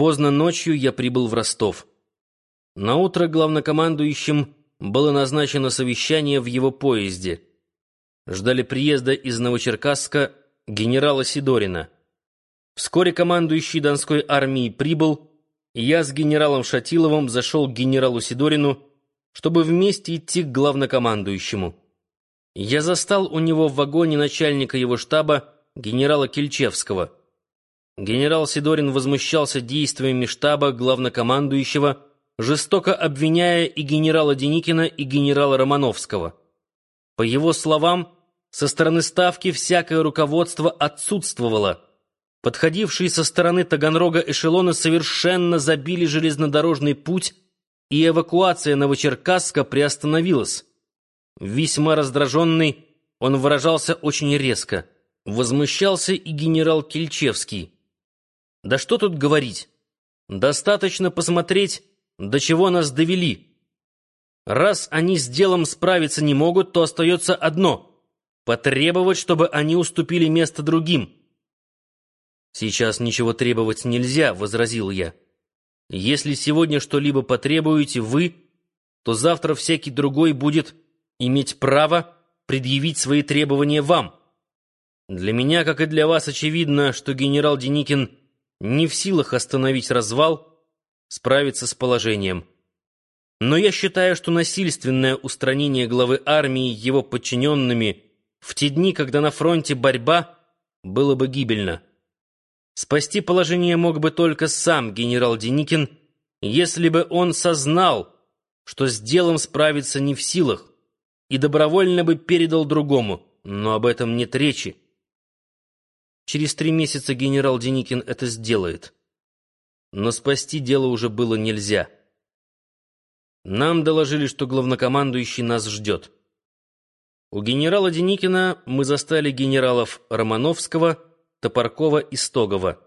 Поздно ночью я прибыл в Ростов. На утро главнокомандующим было назначено совещание в его поезде. Ждали приезда из Новочеркасска генерала Сидорина. Вскоре командующий Донской армией прибыл, и я с генералом Шатиловым зашел к генералу Сидорину, чтобы вместе идти к главнокомандующему. Я застал у него в вагоне начальника его штаба, генерала Кельчевского. Генерал Сидорин возмущался действиями штаба главнокомандующего, жестоко обвиняя и генерала Деникина, и генерала Романовского. По его словам, со стороны Ставки всякое руководство отсутствовало. Подходившие со стороны Таганрога эшелоны совершенно забили железнодорожный путь, и эвакуация Новочеркасска приостановилась. Весьма раздраженный, он выражался очень резко. Возмущался и генерал Кельчевский. Да что тут говорить? Достаточно посмотреть, до чего нас довели. Раз они с делом справиться не могут, то остается одно — потребовать, чтобы они уступили место другим. «Сейчас ничего требовать нельзя», — возразил я. «Если сегодня что-либо потребуете вы, то завтра всякий другой будет иметь право предъявить свои требования вам. Для меня, как и для вас, очевидно, что генерал Деникин не в силах остановить развал, справиться с положением. Но я считаю, что насильственное устранение главы армии его подчиненными в те дни, когда на фронте борьба, было бы гибельно. Спасти положение мог бы только сам генерал Деникин, если бы он сознал, что с делом справиться не в силах, и добровольно бы передал другому, но об этом нет речи. Через три месяца генерал Деникин это сделает. Но спасти дело уже было нельзя. Нам доложили, что главнокомандующий нас ждет. У генерала Деникина мы застали генералов Романовского, Топоркова и Стогова.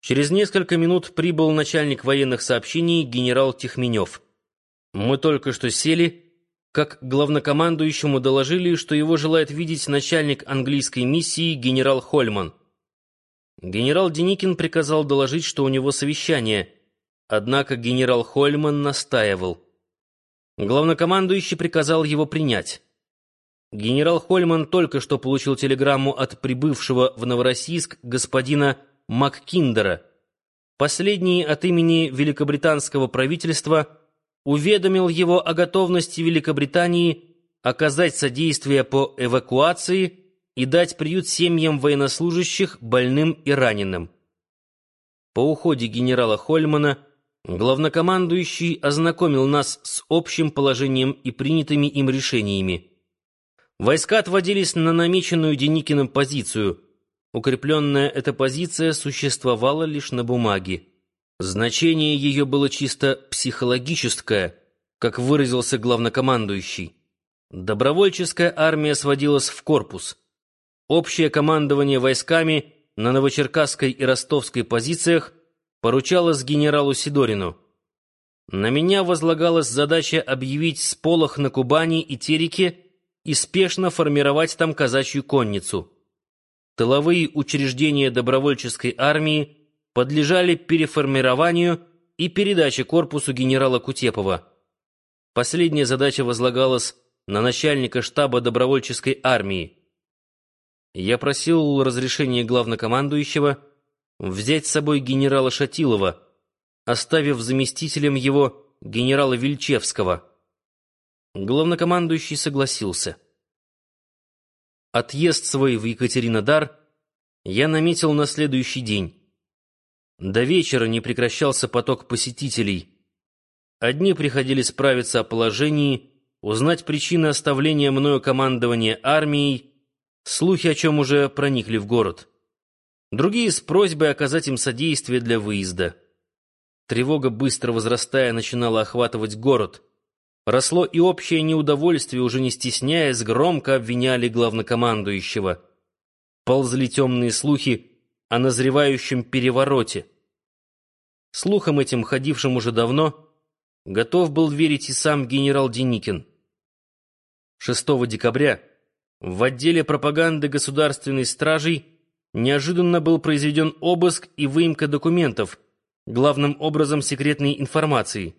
Через несколько минут прибыл начальник военных сообщений генерал Тихменев. Мы только что сели как главнокомандующему доложили, что его желает видеть начальник английской миссии генерал Хольман. Генерал Деникин приказал доложить, что у него совещание, однако генерал Хольман настаивал. Главнокомандующий приказал его принять. Генерал Хольман только что получил телеграмму от прибывшего в Новороссийск господина Маккиндера. Последний от имени великобританского правительства – уведомил его о готовности Великобритании оказать содействие по эвакуации и дать приют семьям военнослужащих, больным и раненым. По уходе генерала Хольмана главнокомандующий ознакомил нас с общим положением и принятыми им решениями. Войска отводились на намеченную Деникиным позицию. Укрепленная эта позиция существовала лишь на бумаге. Значение ее было чисто психологическое, как выразился главнокомандующий. Добровольческая армия сводилась в корпус. Общее командование войсками на Новочеркасской и Ростовской позициях поручалось генералу Сидорину. На меня возлагалась задача объявить сполох на Кубани и Тереке и спешно формировать там казачью конницу. Тыловые учреждения добровольческой армии подлежали переформированию и передаче корпусу генерала Кутепова. Последняя задача возлагалась на начальника штаба добровольческой армии. Я просил разрешения главнокомандующего взять с собой генерала Шатилова, оставив заместителем его генерала Вильчевского. Главнокомандующий согласился. Отъезд свой в Екатеринодар я наметил на следующий день. До вечера не прекращался поток посетителей. Одни приходили справиться о положении, узнать причины оставления мною командования армией, слухи о чем уже проникли в город. Другие с просьбой оказать им содействие для выезда. Тревога, быстро возрастая, начинала охватывать город. Росло и общее неудовольствие, уже не стесняясь, громко обвиняли главнокомандующего. Ползли темные слухи, о назревающем перевороте. Слухам этим, ходившим уже давно, готов был верить и сам генерал Деникин. 6 декабря в отделе пропаганды государственной стражей неожиданно был произведен обыск и выемка документов, главным образом секретной информацией.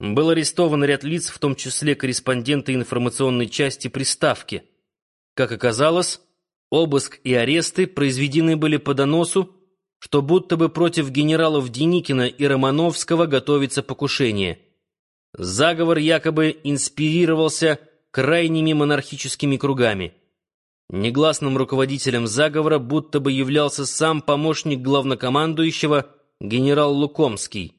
Был арестован ряд лиц, в том числе корреспонденты информационной части приставки. Как оказалось, обыск и аресты произведены были по доносу, что будто бы против генералов Деникина и Романовского готовится покушение. Заговор якобы инспирировался крайними монархическими кругами. Негласным руководителем заговора будто бы являлся сам помощник главнокомандующего генерал Лукомский.